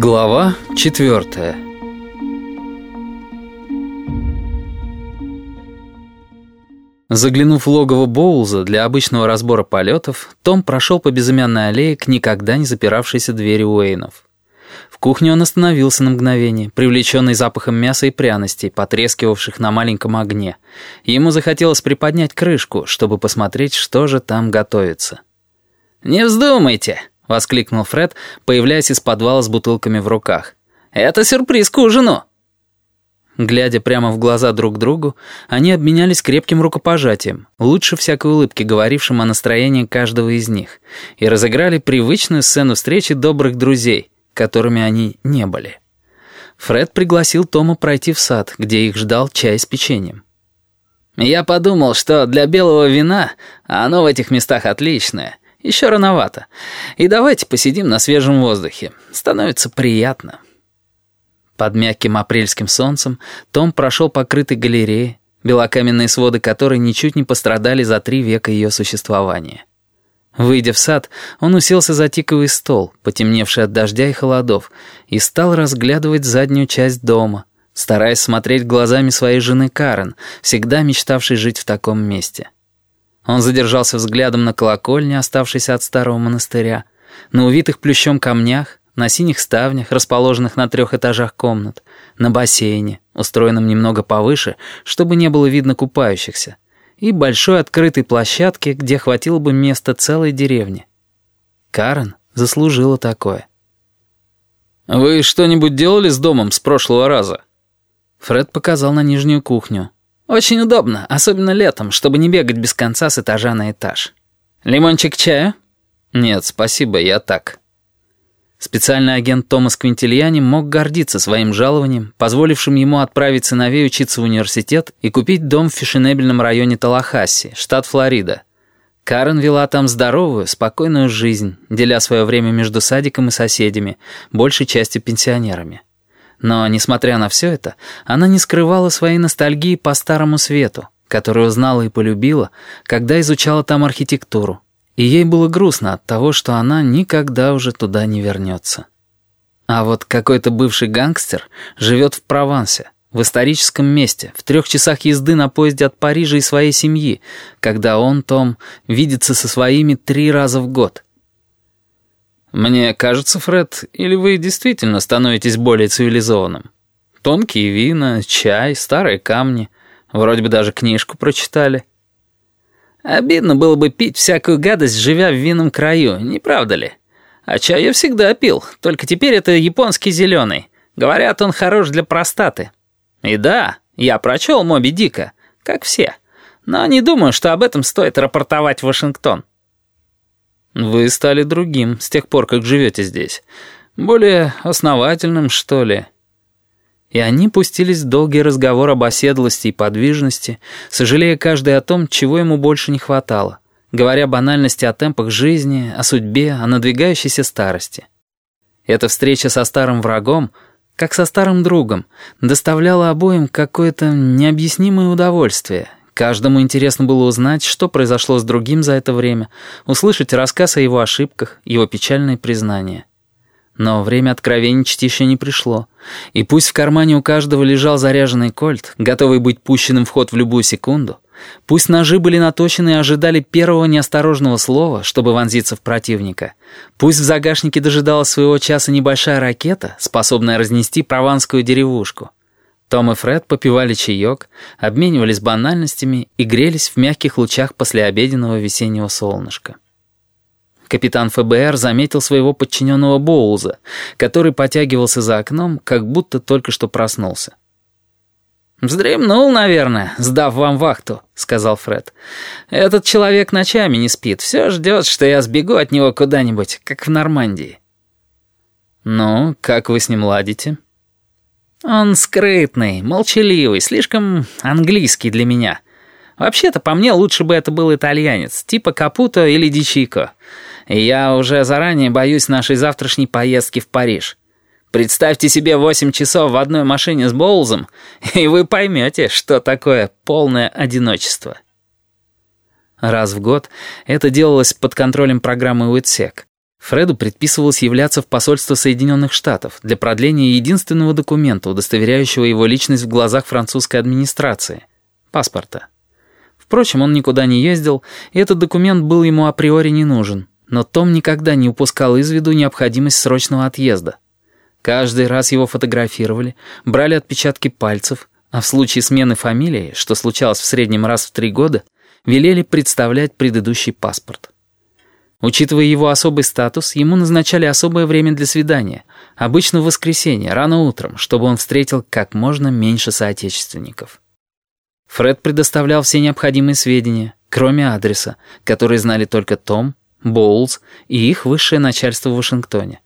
Глава четвертая Заглянув в логово Боулза для обычного разбора полетов, Том прошел по безымянной аллее к никогда не запиравшейся двери Уэйнов. В кухне он остановился на мгновение, привлеченный запахом мяса и пряностей, потрескивавших на маленьком огне. Ему захотелось приподнять крышку, чтобы посмотреть, что же там готовится. «Не вздумайте!» — воскликнул Фред, появляясь из подвала с бутылками в руках. «Это сюрприз к ужину!» Глядя прямо в глаза друг другу, они обменялись крепким рукопожатием, лучше всякой улыбки, говорившим о настроении каждого из них, и разыграли привычную сцену встречи добрых друзей, которыми они не были. Фред пригласил Тома пройти в сад, где их ждал чай с печеньем. «Я подумал, что для белого вина оно в этих местах отличное», еще рановато. И давайте посидим на свежем воздухе. Становится приятно». Под мягким апрельским солнцем Том прошел покрытой галереей, белокаменные своды которой ничуть не пострадали за три века ее существования. Выйдя в сад, он уселся за тиковый стол, потемневший от дождя и холодов, и стал разглядывать заднюю часть дома, стараясь смотреть глазами своей жены Карен, всегда мечтавшей жить в таком месте. Он задержался взглядом на колокольне, оставшейся от старого монастыря, на увитых плющом камнях, на синих ставнях, расположенных на трех этажах комнат, на бассейне, устроенном немного повыше, чтобы не было видно купающихся, и большой открытой площадке, где хватило бы места целой деревни. Карен заслужила такое. «Вы что-нибудь делали с домом с прошлого раза?» Фред показал на нижнюю кухню. Очень удобно, особенно летом, чтобы не бегать без конца с этажа на этаж. Лимончик чая? Нет, спасибо, я так. Специальный агент Томас Квинтильяни мог гордиться своим жалованием, позволившим ему отправить сыновей учиться в университет и купить дом в фешенебельном районе Талахасси, штат Флорида. Карен вела там здоровую, спокойную жизнь, деля свое время между садиком и соседями, большей частью пенсионерами. Но, несмотря на все это, она не скрывала своей ностальгии по старому свету, которую знала и полюбила, когда изучала там архитектуру. И ей было грустно от того, что она никогда уже туда не вернется. А вот какой-то бывший гангстер живет в Провансе, в историческом месте, в трех часах езды на поезде от Парижа и своей семьи, когда он, Том, видится со своими три раза в год — «Мне кажется, Фред, или вы действительно становитесь более цивилизованным? Тонкие вина, чай, старые камни. Вроде бы даже книжку прочитали». «Обидно было бы пить всякую гадость, живя в винном краю, не правда ли? А чай я всегда пил, только теперь это японский зеленый. Говорят, он хорош для простаты. И да, я прочел Моби Дика, как все. Но не думаю, что об этом стоит рапортовать в Вашингтон». Вы стали другим с тех пор, как живете здесь. Более основательным, что ли. И они пустились в долгий разговор об оседлости и подвижности, сожалея каждый о том, чего ему больше не хватало, говоря банальности о темпах жизни, о судьбе, о надвигающейся старости. Эта встреча со старым врагом, как со старым другом, доставляла обоим какое-то необъяснимое удовольствие, Каждому интересно было узнать, что произошло с другим за это время, услышать рассказ о его ошибках, его печальные признания. Но время откровенничать еще не пришло. И пусть в кармане у каждого лежал заряженный кольт, готовый быть пущенным в ход в любую секунду, пусть ножи были наточены и ожидали первого неосторожного слова, чтобы вонзиться в противника, пусть в загашнике дожидалась своего часа небольшая ракета, способная разнести прованскую деревушку — том и Фред попивали чаек, обменивались банальностями и грелись в мягких лучах послеобеденного весеннего солнышка. Капитан ФБР заметил своего подчиненного Боуза, который потягивался за окном, как будто только что проснулся. «Вздремнул, наверное, сдав вам вахту», — сказал Фред. «Этот человек ночами не спит, все ждет, что я сбегу от него куда-нибудь, как в Нормандии». «Ну, как вы с ним ладите?» Он скрытный, молчаливый, слишком английский для меня. Вообще-то, по мне, лучше бы это был итальянец, типа Капуто или Дичико. Я уже заранее боюсь нашей завтрашней поездки в Париж. Представьте себе восемь часов в одной машине с Боулзом, и вы поймете, что такое полное одиночество. Раз в год это делалось под контролем программы «Уитсек». Фреду предписывалось являться в посольство Соединенных Штатов для продления единственного документа, удостоверяющего его личность в глазах французской администрации — паспорта. Впрочем, он никуда не ездил, и этот документ был ему априори не нужен. Но Том никогда не упускал из виду необходимость срочного отъезда. Каждый раз его фотографировали, брали отпечатки пальцев, а в случае смены фамилии, что случалось в среднем раз в три года, велели представлять предыдущий паспорт. Учитывая его особый статус, ему назначали особое время для свидания, обычно в воскресенье, рано утром, чтобы он встретил как можно меньше соотечественников. Фред предоставлял все необходимые сведения, кроме адреса, который знали только Том, Боулс и их высшее начальство в Вашингтоне.